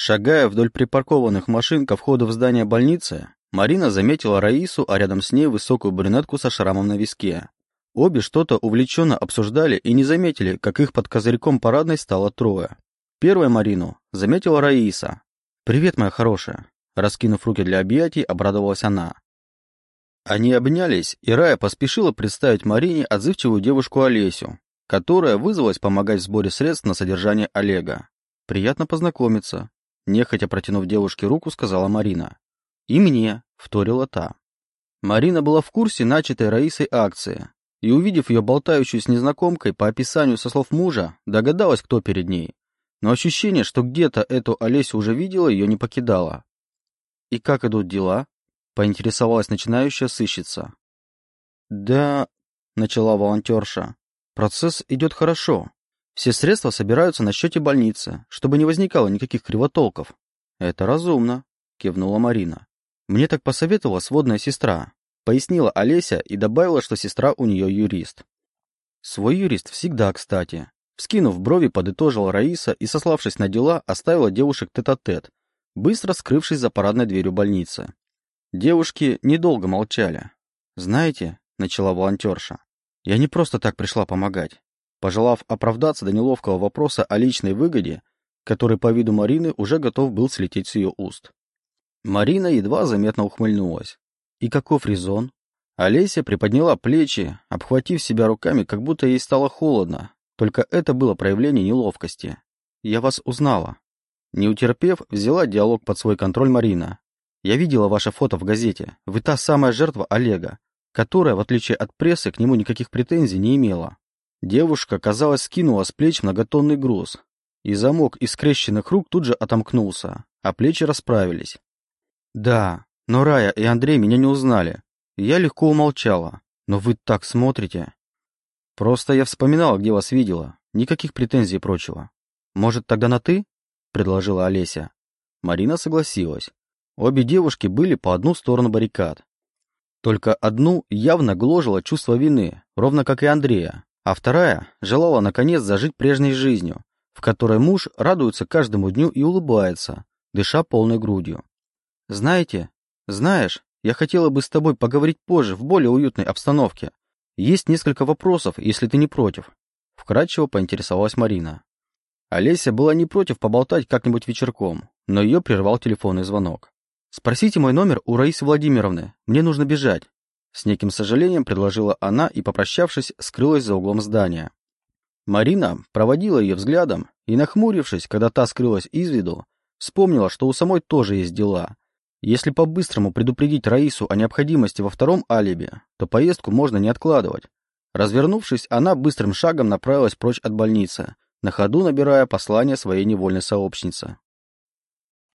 Шагая вдоль припаркованных машин ко входу в здание больницы, Марина заметила Раису, а рядом с ней высокую брюнетку со шрамом на виске. Обе что-то увлеченно обсуждали и не заметили, как их под козырьком парадной стало трое. Первая Марину заметила Раиса. «Привет, моя хорошая!» Раскинув руки для объятий, обрадовалась она. Они обнялись, и Рая поспешила представить Марине отзывчивую девушку Олесю, которая вызвалась помогать в сборе средств на содержание Олега. «Приятно познакомиться», — нехотя протянув девушке руку, сказала Марина. «И мне», — вторила та. Марина была в курсе начатой Раисой акции, и, увидев ее болтающую с незнакомкой по описанию со слов мужа, догадалась, кто перед ней. Но ощущение, что где-то эту Олесю уже видела, ее не покидало. «И как идут дела?» — поинтересовалась начинающая сыщица. «Да...» — начала волонтерша. «Процесс идет хорошо. Все средства собираются на счете больницы, чтобы не возникало никаких кривотолков. Это разумно, кивнула Марина. Мне так посоветовала сводная сестра. Пояснила Олеся и добавила, что сестра у нее юрист. Свой юрист всегда кстати. Вскинув брови, подытожила Раиса и, сославшись на дела, оставила девушек тет-а-тет, -тет, быстро скрывшись за парадной дверью больницы. Девушки недолго молчали. «Знаете», — начала волонтерша, — «я не просто так пришла помогать. Пожелав оправдаться до неловкого вопроса о личной выгоде, который по виду Марины уже готов был слететь с ее уст. Марина едва заметно ухмыльнулась. И каков резон? Олеся приподняла плечи, обхватив себя руками, как будто ей стало холодно. Только это было проявление неловкости. «Я вас узнала». Не утерпев, взяла диалог под свой контроль Марина. «Я видела ваше фото в газете. Вы та самая жертва Олега, которая, в отличие от прессы, к нему никаких претензий не имела. Девушка, казалось, скинула с плеч многотонный груз, и замок из скрещенных рук тут же отомкнулся, а плечи расправились. «Да, но Рая и Андрей меня не узнали. Я легко умолчала. Но вы так смотрите. Просто я вспоминала, где вас видела. Никаких претензий прочего. Может, тогда на «ты»?» — предложила Олеся. Марина согласилась. Обе девушки были по одну сторону баррикад. Только одну явно гложило чувство вины, ровно как и Андрея, а вторая желала наконец зажить прежней жизнью, в которой муж радуется каждому дню и улыбается, дыша полной грудью. «Знаете, знаешь, я хотела бы с тобой поговорить позже, в более уютной обстановке. Есть несколько вопросов, если ты не против», — вкратчиво поинтересовалась Марина. Олеся была не против поболтать как-нибудь вечерком, но ее прервал телефонный звонок. «Спросите мой номер у Раисы Владимировны, мне нужно бежать», с неким сожалением предложила она и, попрощавшись, скрылась за углом здания. Марина проводила ее взглядом и, нахмурившись, когда та скрылась из виду, вспомнила, что у самой тоже есть дела. Если по-быстрому предупредить Раису о необходимости во втором алиби, то поездку можно не откладывать. Развернувшись, она быстрым шагом направилась прочь от больницы, на ходу набирая послание своей невольной сообщницы.